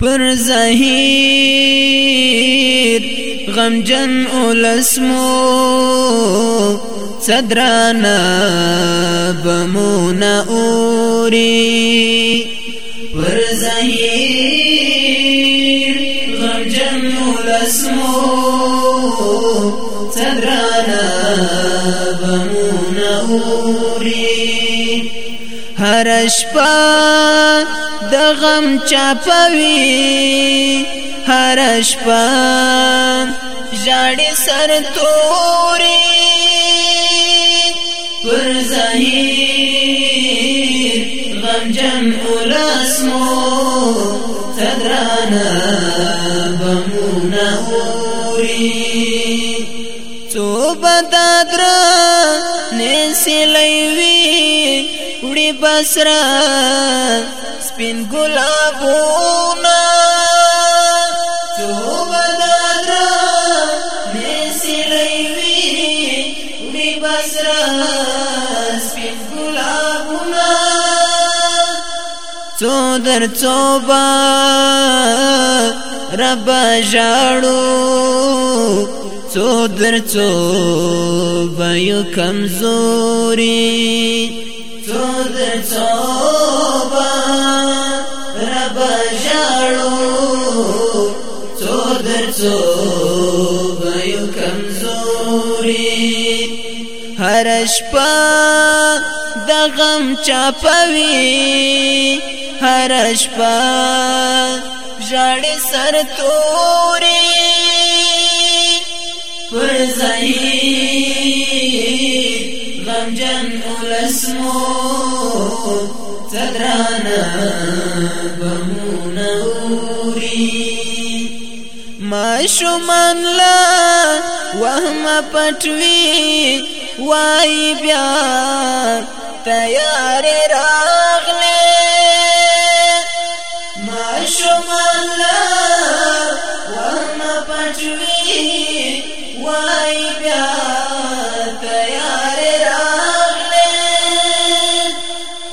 پر ظاهر غمجن اولسمو صدرانا بمونا اوری پر ظاهر غمجن اولسمو صدرانا هر شپه د غم چپوي هر شپه ژړې سر توري پر ظاهر غم جن اولاس مو تدرانا بمونا اوري تو بدا درا نسلوي بسرا سپین گلابونا چو بدارا نیسی ریوی وی بسرا سپین گلابونا چو در چوبا رب جاڑو څو در څو به یو کمزوري تر څوبه رب جاړو تر څوبه یو کمزوري هر شپه د غم چاپوي هر شپه ژړې سر توري پر ځای غمجن ولسمو تدرانا بمونا اوري ما شمان لا وهم پټوي وای بیا تیار را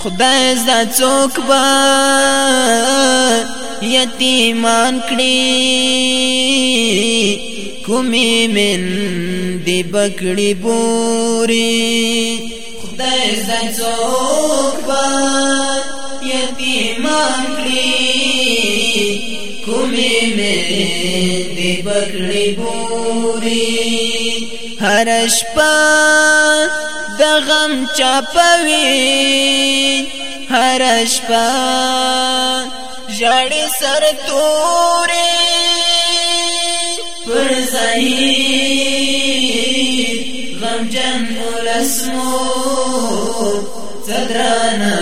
خدای زدا څوک با یتیمان کړي کومې من دی بکړي بوري خدای زدا څوک با یتیمان کړي کومې من دی بکړي بوري هر شپه د غم چپوي هر شپه ژړې سر تورې پر ځای غم جن ولسمو صدرنا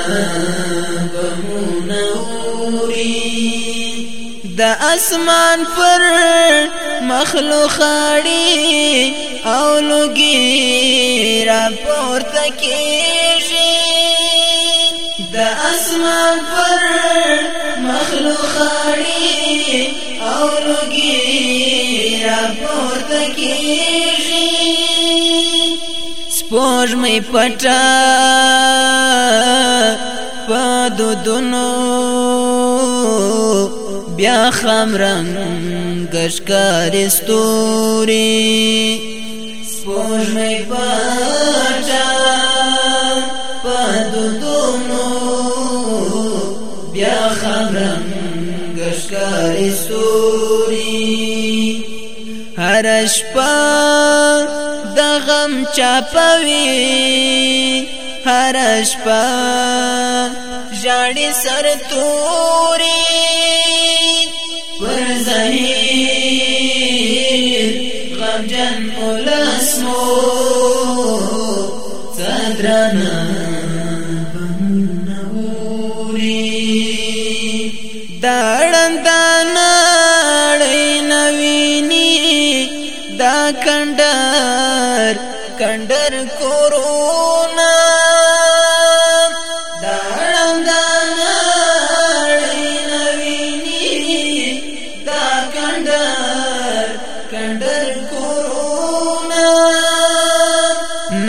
بمونوري د اسمان پر مخلوق اړي او لګي را پورته کیږي د اسمان پر مخلوق اړي او لګي را پورته کیږي سپوږ مې پټا پادو دونو بیا خمرنګ ګشکار استوري سپوږمۍ پټه په دودونو بیا خبرم ګشکارې ستوري هر شپه د غم چاپوي هر شپه ژاړي سر توري پر ظاهر Allah.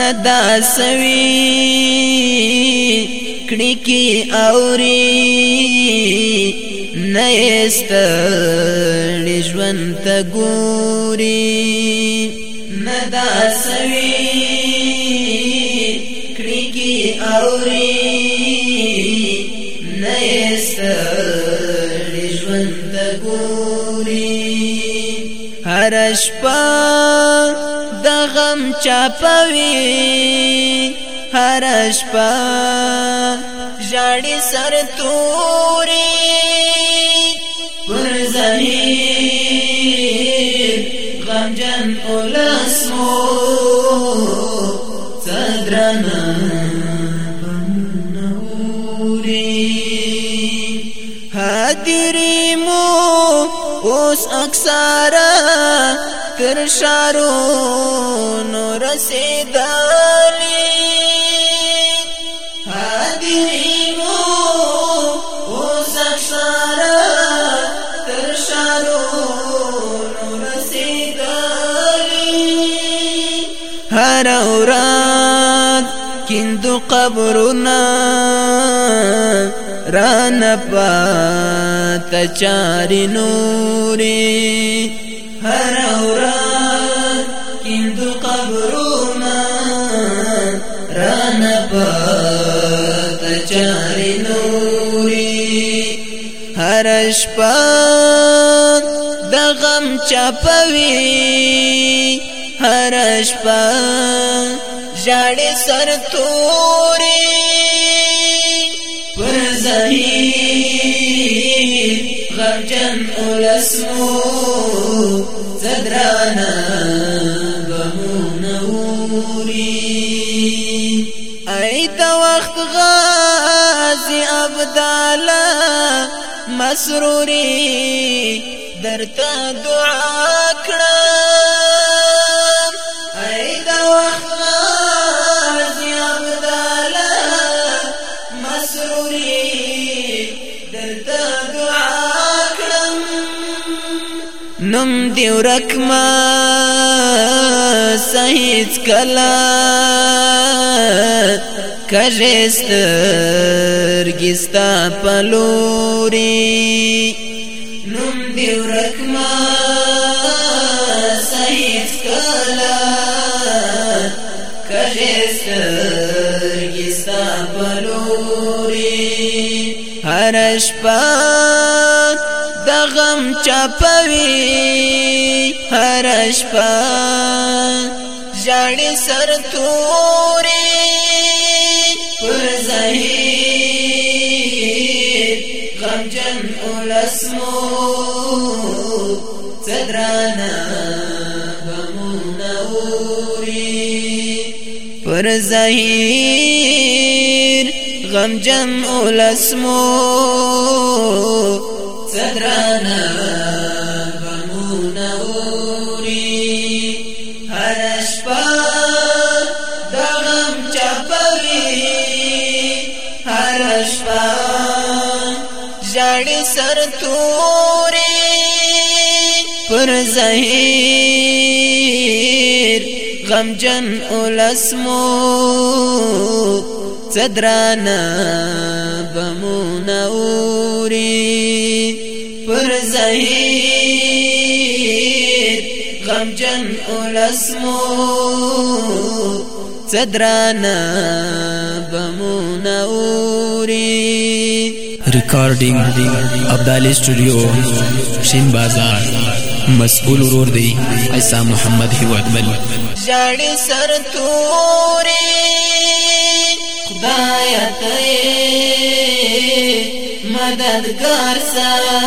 نه دا سوي کړي کې اوري نه استړي ژوند ته ګوري نه دا سوي کړي کې اوري نه استړي ژوند ته ګوري هر شپه غم چپوي هر شپه ژړې سر توري پر زهیر غم جن اولس مو صدرنا هدري مو اوس اکثره پر شارون رسیدلی حدیمو اوز افسارا پر شارون رسیدلی هر اوراد کندو قبرنا ران پات چار نوري هر اوران کیندو قبرونا رانا پات چاری نوری هر شپان د غم چپوي هر شپان ژړې سر توري پر زهیر يعجن أولى زدرانا فدرانا بمونوري أيت وقت غازي أبدالا مسروري درت دعاء نوم دی ورکما سهیت کلا کژستر گستا پلوري نوم دی ورکما صحیح کلا کژستر گستا پلوري هر شپه د غم چپوي هر شپه ژړې سر تورې پر زهیر غم جن ولسمو صدرانا پر زهیر غم جن ولسمو صدرانا کړي سر تورې پر زهیر غمجن ولسمو صدرانا بمونوري پر زهیر غمجن ولسمو صدرانا بمونوري ریکارډینګ ابدالي سټوډیو شین بازار مسئول ورور دی عیسی محمد هیوادمل ژړې سر تورې خدای ته مددگار سره